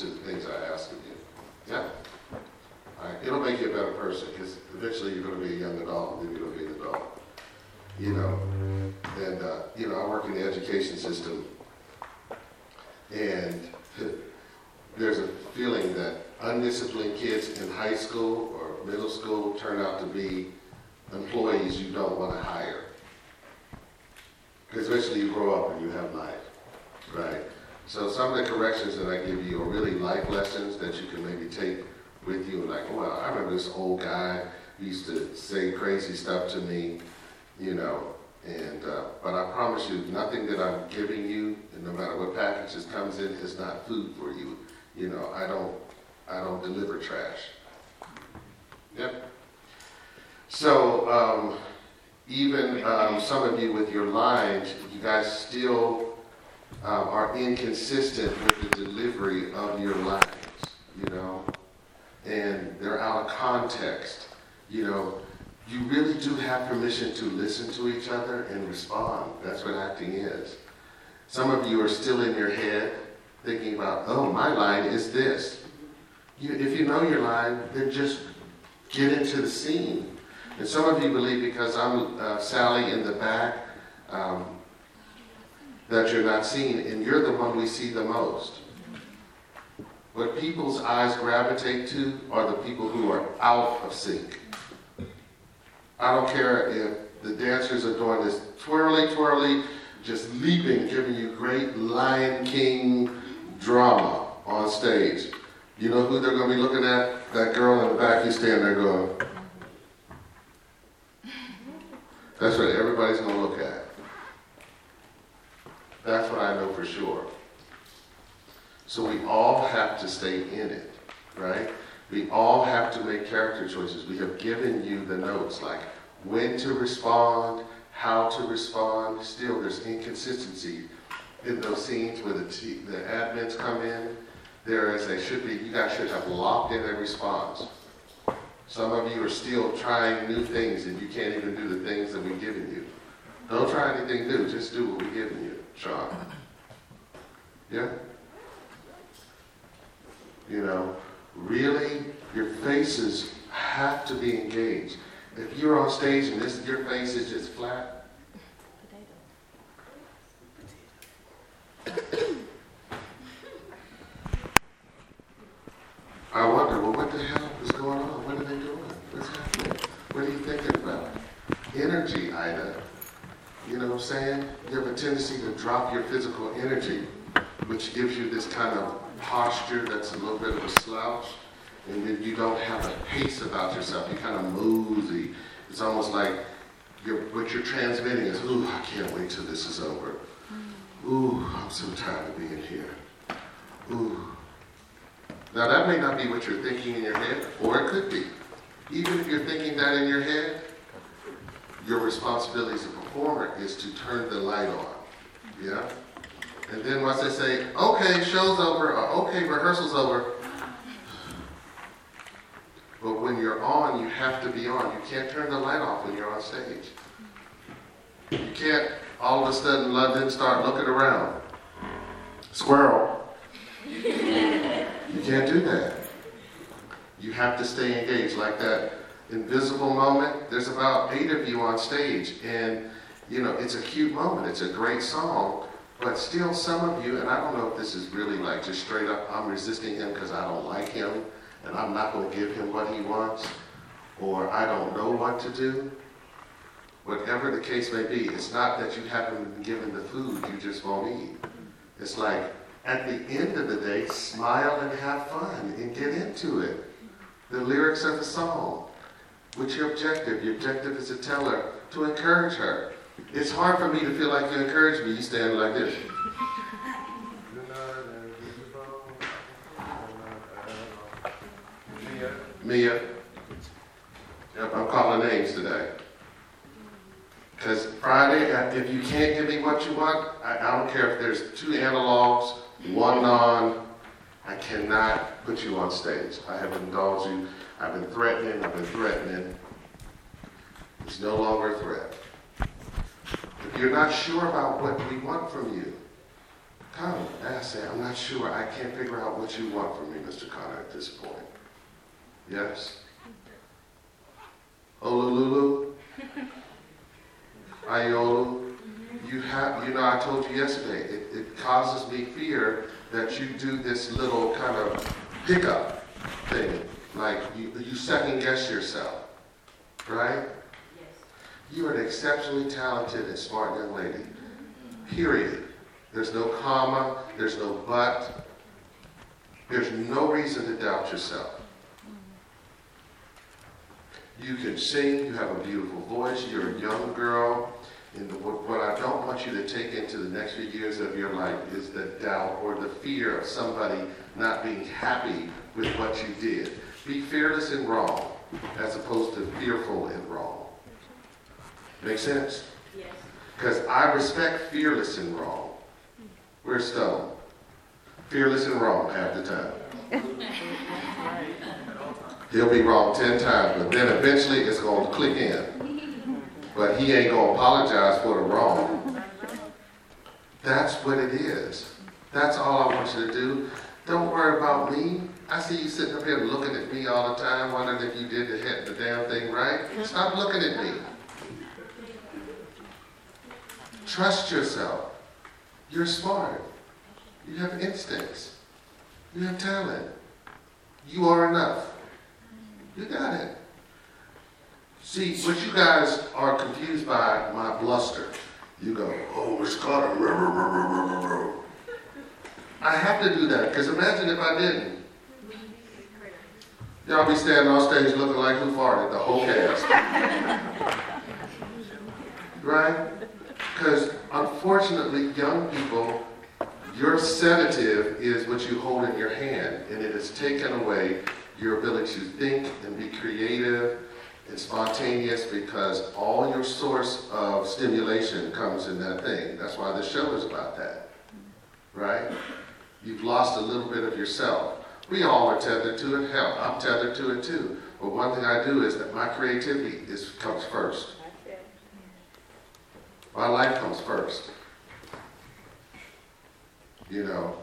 to the things I ask of you. Yeah? It'll make you a better person because eventually you're going to be a young adult and then you're going to be an adult. You know? And, uh, you know, I work in the education system and there's a feeling that undisciplined kids in high school or middle school turn out to be employees you don't want to hire. Because eventually you grow up and you have life, right? So some of the corrections that I give you are really life lessons that you can maybe take with you. Like, well, I remember this old guy used to say crazy stuff to me, you know, and uh, but I promise you, nothing that I'm giving you, and no matter what packages comes in, is not food for you. You know, I don't, I don't deliver trash. Yep. So um, even um, some of you with your lines, you guys still um, are inconsistent with the delivery of your lines. You know, and they're out of context. You know, you really do have permission to listen to each other and respond. That's what acting is. Some of you are still in your head thinking about, oh, my line is this. You, if you know your line, then just get into the scene. And some of you believe because I'm uh, Sally in the back um, that you're not seen, and you're the one we see the most. What people's eyes gravitate to are the people who are out of sync. I don't care if the dancers are doing this twirly, twirly, just leaping, giving you great Lion King drama on stage. You know who they're going to be looking at? That girl in the back, you stand there going. That's what everybody's going to look at. That's what I know for sure. So we all have to stay in it, right? We all have to make character choices. We have given you the notes, like when to respond, how to respond. Still, there's inconsistency in those scenes where the, the admins come in. There is they should be, you guys should have locked in a response. Some of you are still trying new things and you can't even do the things that we've given you. Don't try anything new, just do what we're giving you, Sean. Yeah? You know, really, your faces have to be engaged. If you're on stage and this your face is just flat, I wonder, well, what the hell is going on? What are they doing? What's happening? What are you thinking about? Energy, Ida. You know what I'm saying? You have a tendency to drop your physical energy, which gives you this kind of posture that's a little bit of a slouch, and then you don't have a pace about yourself. You're kind of moody. It's almost like what you're transmitting is, ooh, I can't wait till this is over. Mm. Ooh, I'm so tired of being here. Ooh. Now, that may not be what you're thinking in your head, or it could be. Even if you're thinking that in your head, your responsibility as a performer is to turn the light on. Yeah? And then once they say, okay, show's over, or okay, rehearsal's over, but when you're on, you have to be on. You can't turn the light off when you're on stage. You can't all of a sudden London start looking around. Squirrel. you can't do that. You have to stay engaged like that invisible moment. There's about eight of you on stage, and you know it's a cute moment. It's a great song, but still, some of you, and I don't know if this is really like just straight up, I'm resisting him because I don't like him, and I'm not going to give him what he wants, or I don't know what to do. Whatever the case may be, it's not that you haven't been given the food you just won't eat. It's like at the end of the day, smile and have fun and get into it. The lyrics of the song. What's your objective? Your objective is to tell her, to encourage her. It's hard for me to feel like you encourage me. You stand like this. Mia. I'm calling names today. Because Friday, if you can't give me what you want, I, I don't care if there's two analogs, one non, I cannot put you on stage. I have indulged you. I've been threatening, I've been threatening. It's no longer a threat. If you're not sure about what we want from you, come and say, I'm not sure. I can't figure out what you want from me, Mr. Connor, at this point. Yes? Olululu? Iolu? You have, you know, I told you yesterday, it, it causes me fear that you do this little kind of pickup thing. Like you, you second guess yourself, right? Yes. You are an exceptionally talented and smart young lady. Period. There's no comma, there's no but. There's no reason to doubt yourself. You can sing, you have a beautiful voice, you're a young girl. And what, what I don't want you to take into the next few years of your life is the doubt or the fear of somebody not being happy with what you did. Be fearless and wrong as opposed to fearful and wrong. Make sense? Yes. Because I respect fearless in wrong. Where's Stone? Fearless and wrong half the time. He'll be wrong ten times, but then eventually it's going to click in. But he ain't going to apologize for the wrong. That's what it is. That's all I want you to do. Don't worry about me. I see you sitting up here looking at me all the time, wondering if you did the, the damn thing right. Stop looking at me. Trust yourself. You're smart. You have instincts. You have talent. You are enough. You got it. See, what you guys are confused by, my bluster. You go, oh, it's ruh, ruh, ruh, ruh, ruh, ruh." I have to do that, because imagine if I didn't. Y'all be standing on stage looking like who farted, the whole cast. right? Because unfortunately, young people, your sedative is what you hold in your hand, and it is taken away your ability to think and be creative and spontaneous because all your source of stimulation comes in that thing. That's why the show is about that, right? You've lost a little bit of yourself. We all are tethered to it. Hell, I'm tethered to it too. But one thing I do is that my creativity is comes first. My life comes first. You know,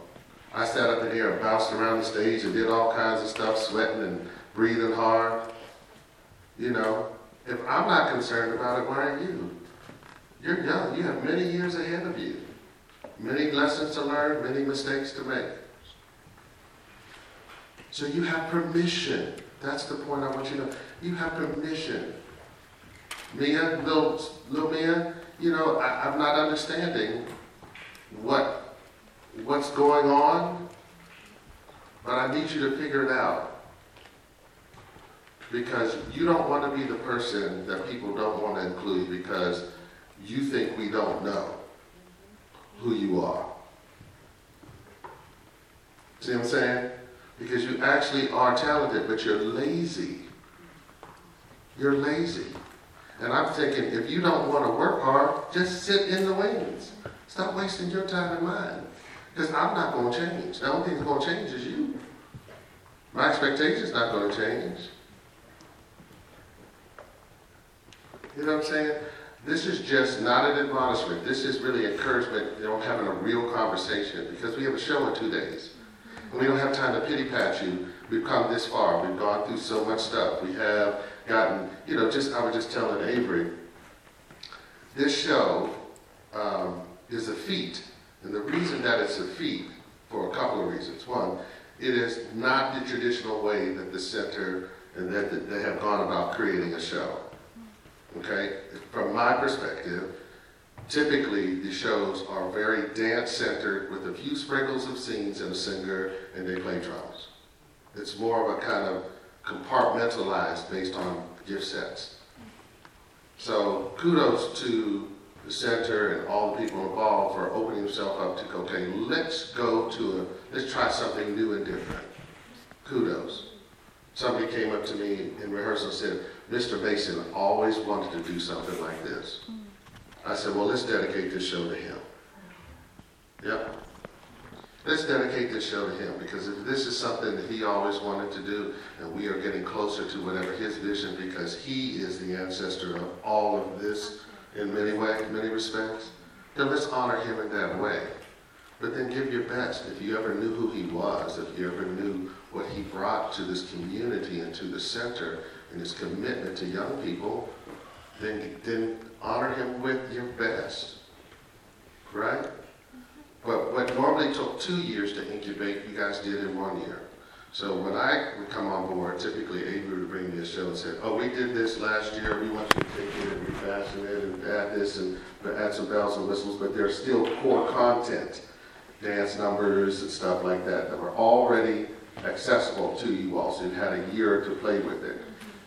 I sat up in here and bounced around the stage and did all kinds of stuff, sweating and breathing hard. You know, if I'm not concerned about it, why are you? You're young. You have many years ahead of you. Many lessons to learn, many mistakes to make. So you have permission. That's the point I want you to know. You have permission. Mia, little, little Mia, you know, I, I'm not understanding what what's going on, but I need you to figure it out. Because you don't want to be the person that people don't want to include because you think we don't know who you are. See what I'm saying? Because you actually are talented, but you're lazy. You're lazy. And I'm thinking, if you don't want to work hard, just sit in the wings. Stop wasting your time and mine. Because I'm not going to change. The only thing that's going to change is you. My expectation's not going to change. You know what I'm saying? This is just not an admonishment. This is really encouragement, you know, having a real conversation because we have a show in two days. And we don't have time to pity pat you. We've come this far. We've gone through so much stuff. We have gotten, you know, just, I was just telling Avery, this show um, is a feat. And the reason that it's a feat, for a couple of reasons. One, it is not the traditional way that the center and that they have gone about creating a show. Okay? From my perspective, typically the shows are very dance centered with a few sprinkles of scenes and a singer and they play drums. It's more of a kind of compartmentalized based on gift sets. So kudos to the center and all the people involved for opening himself up to, okay, let's go to a, let's try something new and different. Kudos. Somebody came up to me in rehearsal and said, Mr. Mason always wanted to do something like this. I said, well, let's dedicate this show to him. Yep. Let's dedicate this show to him because if this is something that he always wanted to do, and we are getting closer to whatever his vision, because he is the ancestor of all of this in many ways, many respects, then let's honor him in that way. But then give your best. If you ever knew who he was, if you ever knew what he brought to this community and to the center and his commitment to young people, then, then honor him with your best. Right? But what normally took two years to incubate, you guys did in one year. So when I would come on board, typically Avery would bring me a show and say, oh, we did this last year, we want you to take it and refashion it and add this and add some bells and whistles, but there's still core content, dance numbers and stuff like that, that were already accessible to you all, so you had a year to play with it.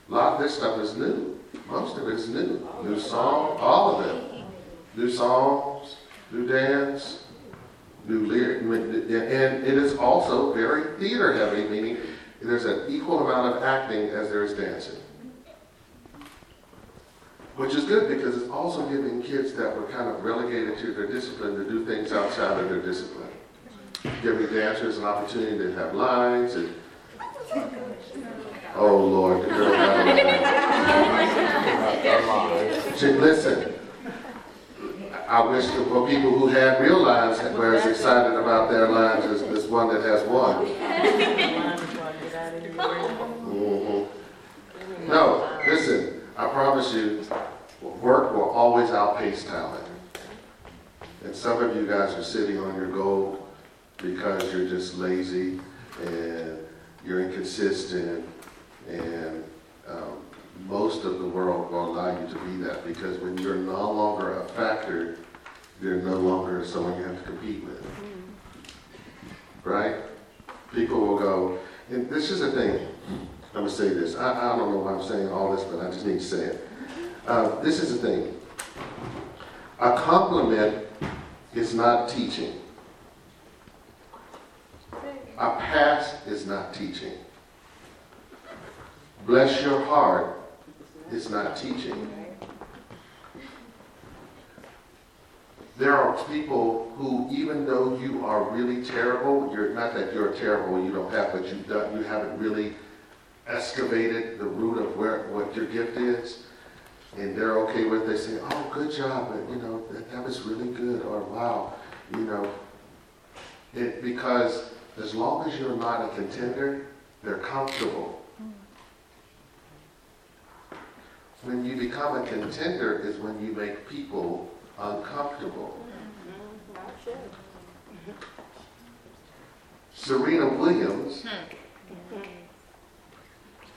A lot of this stuff is new. Most of it is new. New song, all of it. New songs, new dance, new lyric, and it is also very theater heavy, meaning there's an equal amount of acting as there is dancing. Which is good because it's also giving kids that were kind of relegated to their discipline to do things outside of their discipline. Giving dancers an opportunity to have lines and Oh Lord, the girl got a line. Listen, I wish the well, people who had real lines were as excited about their lives as this one that has one. Mm-hmm. No, listen, I promise you, work will always outpace talent. And some of you guys are sitting on your gold because you're just lazy and you're inconsistent and um, most of the world will allow you to be that because when you're no longer a factor, you're no longer someone you have to compete with. Right? People will go, and this is the thing, I'm going to say this. I, I don't know why I'm saying all this, but I just need to say it. Uh, this is the thing. A compliment is not teaching. A pass is not teaching. Bless your heart is not teaching. There are people who, even though you are really terrible, you're not that you're terrible, you don't have, but you've done, you haven't really excavated the root of where what your gift is, and they're okay with. It. They say, "Oh, good job," but you know that, that was really good, or "Wow," you know. It because as long as you're not a contender, they're comfortable. Mm. When you become a contender is when you make people uncomfortable. Mm-hmm. Serena Williams hmm.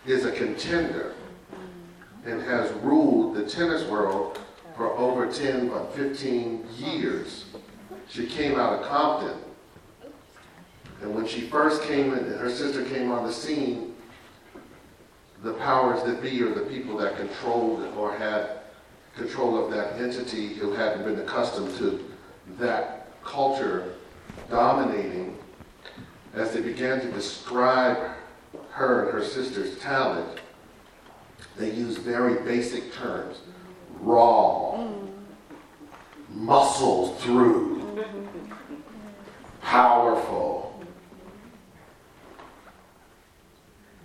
is a contender mm-hmm. and has ruled the tennis world for over 10 or 15 years. She came out of Compton. And when she first came in, her sister came on the scene, the powers that be or the people that controlled or had control of that entity who hadn't been accustomed to that culture dominating, as they began to describe her and her sister's talent, they used very basic terms raw, muscle through, powerful,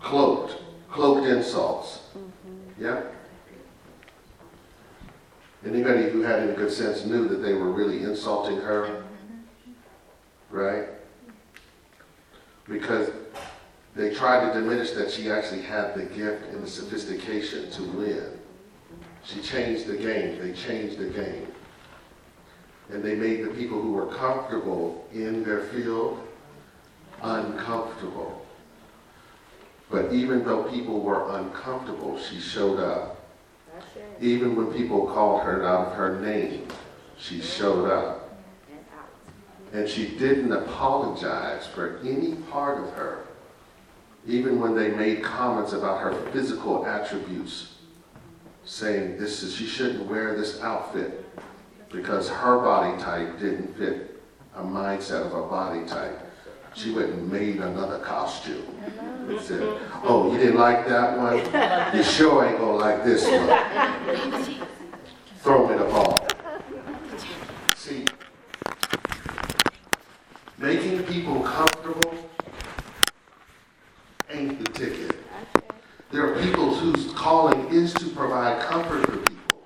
cloaked cloaked insults. Mm-hmm. Yeah? Anybody who had any good sense knew that they were really insulting her, right? Because they tried to diminish that she actually had the gift and the sophistication to win. She changed the game. They changed the game. And they made the people who were comfortable in their field uncomfortable. But even though people were uncomfortable, she showed up. Even when people called her out of her name, she showed up. And she didn't apologize for any part of her, even when they made comments about her physical attributes, saying this is she shouldn't wear this outfit. because her body type didn't fit a mindset of a body type. She went and made another costume. And said, oh, you didn't like that one? You sure ain't gonna like this one. Throw me the ball. See, making people comfortable ain't the ticket. There are people whose calling is to provide comfort for people.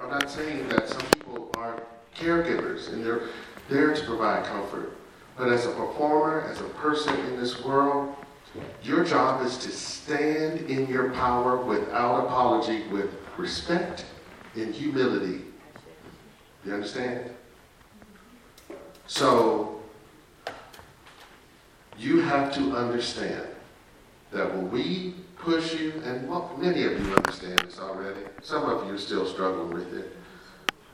I'm not saying that some people are caregivers and they're there to provide comfort. But as a performer, as a person in this world, your job is to stand in your power without apology, with respect and humility. You understand? So, you have to understand that when we push you, and well, many of you understand this already, some of you are still struggling with it.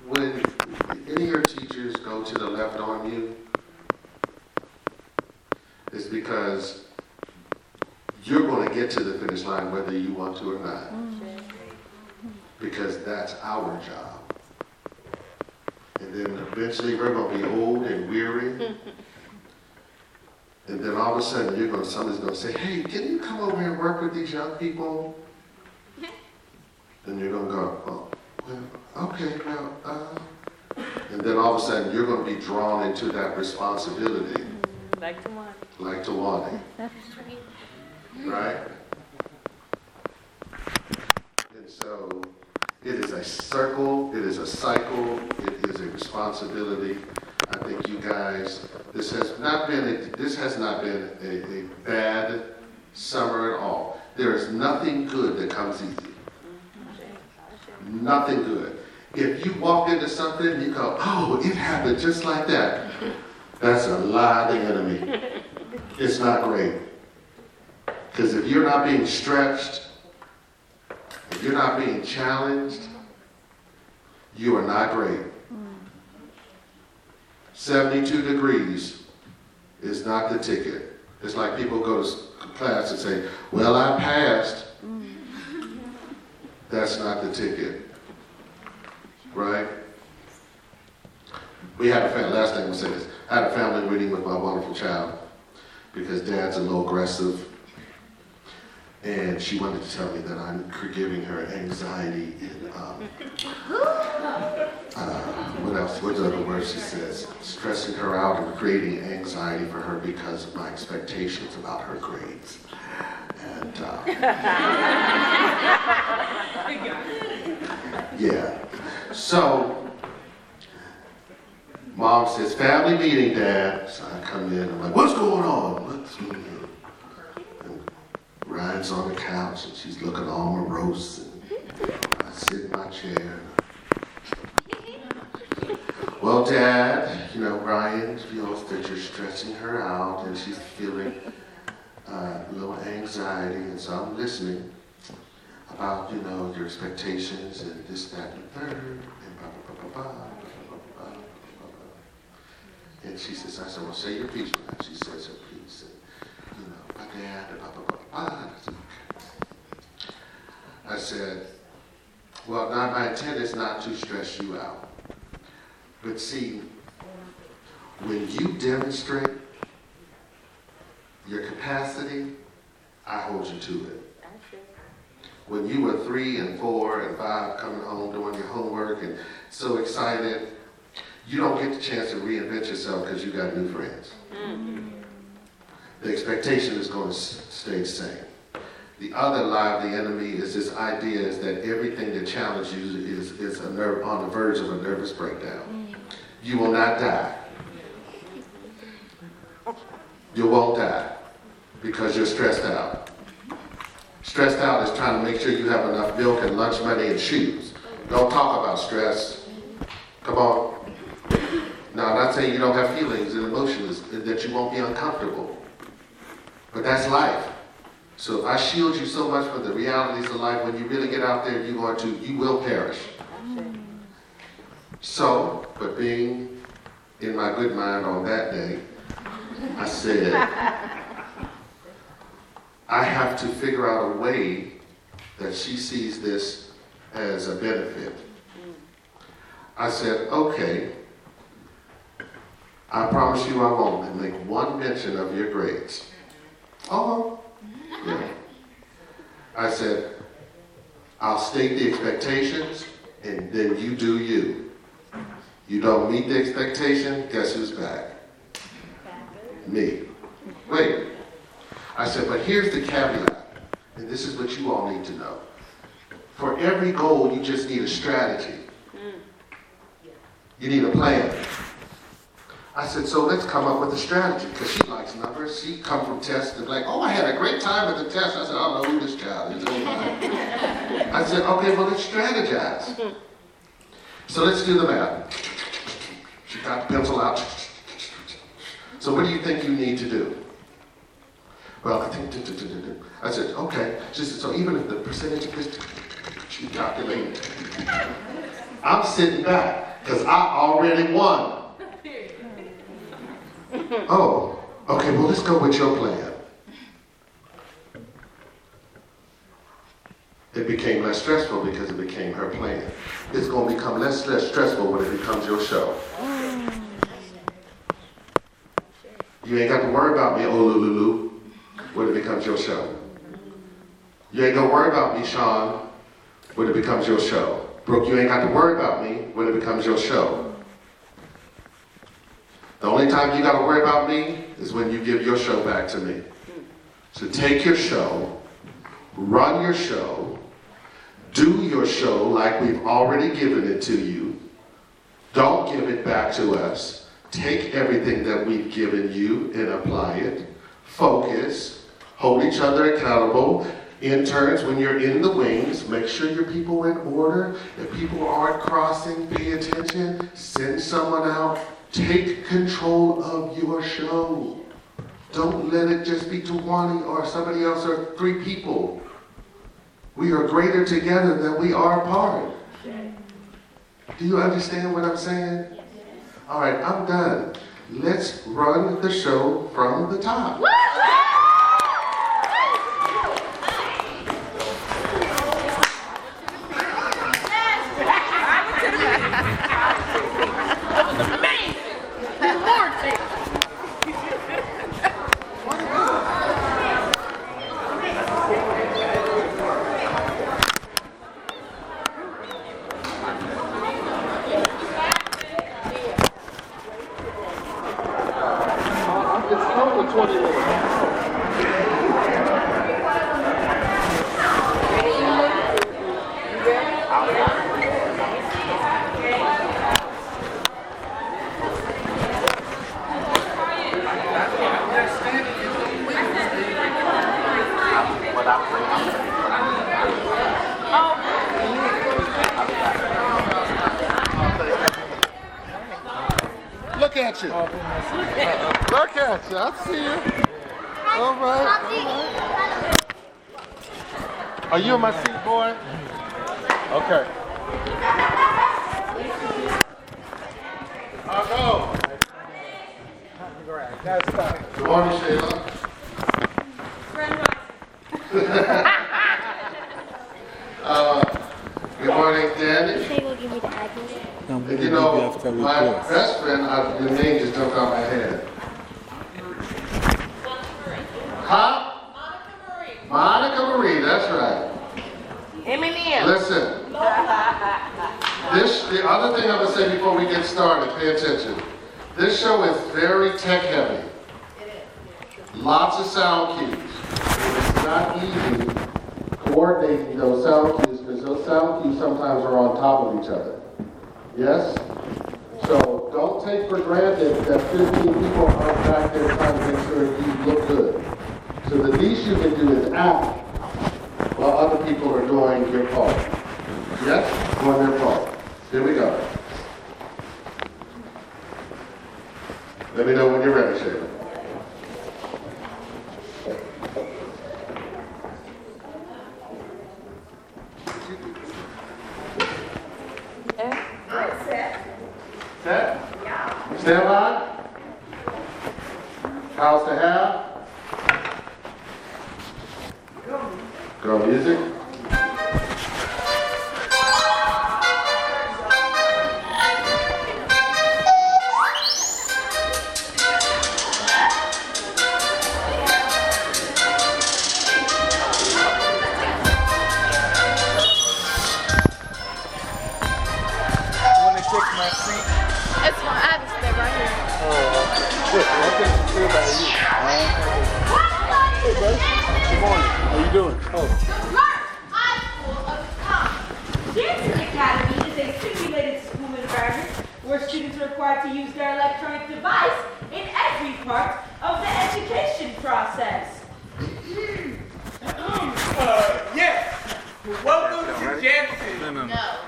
When any of your teachers go to the left on you, it's because you're going to get to the finish line whether you want to or not. Because that's our job. And then eventually we're going to be old and weary. And then all of a sudden, you're going, somebody's going to say, hey, can you come over here and work with these young people? And you're going to go, oh, well, okay, well, uh. And then all of a sudden, you're going to be drawn into that responsibility. Like to want. Like to want it. Right? And so, it is a circle, it is a cycle, it is a responsibility. I think you guys, this has not been, a- this has not been a, a bad summer at all. There is nothing good that comes easy. Nothing good. If you walk into something and you go, oh, it happened just like that, that's a lie of the enemy. It's not great. Because if you're not being stretched, if you're not being challenged, you are not great. 72 degrees is not the ticket. It's like people go to class and say, well, I passed. That's not the ticket. Right? We had a family, last thing I'm gonna say this. I had a family meeting with my wonderful child because dad's a little aggressive. And she wanted to tell me that I'm giving her anxiety and, um, uh, what else, what other words she says? Stressing her out and creating anxiety for her because of my expectations about her grades. And, uh, yeah. So, Mom says, family meeting, Dad. So I come in. I'm like, what's going on? What's going on? And Ryan's on the couch and she's looking all morose. And I sit in my chair. Well, Dad, you know, Ryan feels that you're stretching her out and she's feeling uh, a little anxiety. And so I'm listening about, you know, your expectations and this, that, and the third, and blah, blah, blah, blah, blah. And she says, I said, well, say your piece, man. She says her piece, and, you know, my dad, and blah, blah, blah, blah. And. I said, well, now my intent is not to stress you out. But see, when you demonstrate your capacity, I hold you to it. When you were three and four and five coming home doing your homework and so excited, you don't get the chance to reinvent yourself because you got new friends. Mm-hmm. The expectation is going to stay the same. The other lie of the enemy is this idea is that everything that challenges you is, is a nerve, on the verge of a nervous breakdown. Mm-hmm. You will not die. You won't die because you're stressed out. Stressed out is trying to make sure you have enough milk and lunch money and shoes. Don't talk about stress. Come on. Now, I'm not saying you don't have feelings and emotions, and that you won't be uncomfortable. But that's life. So I shield you so much from the realities of life, when you really get out there, you're going to, you will perish. So, but being in my good mind on that day, I said, I have to figure out a way that she sees this as a benefit. I said, okay. I promise you I won't make one mention of your grades. Oh, yeah. I said, I'll state the expectations and then you do you. You don't meet the expectation, guess who's back? Me. Wait. I said, but here's the caveat, and this is what you all need to know. For every goal, you just need a strategy. You need a plan. I said, so let's come up with a strategy, because she likes numbers. She come from tests and like, oh, I had a great time at the test. I said, oh, I don't know who this child is. I said, okay, well, let's strategize. So let's do the math. She got the pencil out. So what do you think you need to do? Well, I think, I said, okay. She said, so even if the percentage of this, she calculated. I'm sitting back because I already won. Oh, okay, well, let's go with your plan. It became less stressful because it became her plan. It's going to become less, less stressful when it becomes your show. You ain't got to worry about me, oh, Lulu, when it becomes your show. You ain't going to worry about me, Sean, when it becomes your show. Brooke, you ain't got to worry about me when it becomes your show. The only time you got to worry about me is when you give your show back to me. So take your show, run your show, do your show like we've already given it to you. Don't give it back to us. Take everything that we've given you and apply it. Focus. Hold each other accountable. Interns, when you're in the wings, make sure your people are in order. If people aren't crossing, pay attention. Send someone out. Take control of your show. Don't let it just be Tawani or somebody else or three people. We are greater together than we are apart. Do you understand what I'm saying? All right, I'm done. Let's run the show from the top. at you. Look at you. I see you. All right. Are you in my seat, boy? Okay. I'll go. That's fine. Good morning, Shayla. good morning, Danny you know, after we my best friend, I, the name just jumped out my head. Huh? Monica Marie. Monica Marie, that's right. Eminem. Listen. this, the other thing I'm going to say before we get started, pay attention. This show is very tech heavy. Lots of sound cues. It's not easy coordinating those sound cues because those sound cues sometimes are on top of each other. Yes? So don't take for granted that 15 people are back there trying to make sure you look good. So the least you can do is act while other people are doing your part. Yes? Doing their part. Here we go. Let me know when you're ready, Shaylin. Stand by. House to half. Go music. No.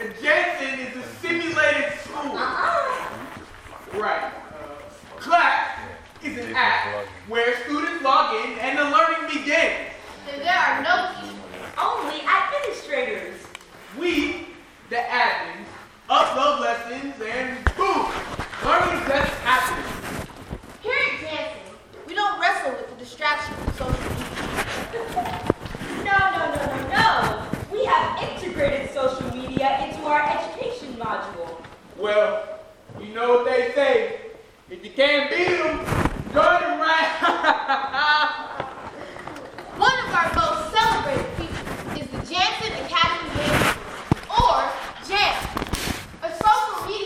Adjacent is a simulated school. Uh -huh. Right. Uh, class is an app where students log in and the learning begins. And there are no only administrators. We, the admins, upload lessons and boom, learning just happens. Here at Dancing, we don't wrestle with the distraction of social media. no, no, no, no, no. We have internet integrated social media into our education module. Well, you know what they say. If you can't beat them, join them right. One of our most celebrated features is the Jansen Academy Games, or JAM, a social media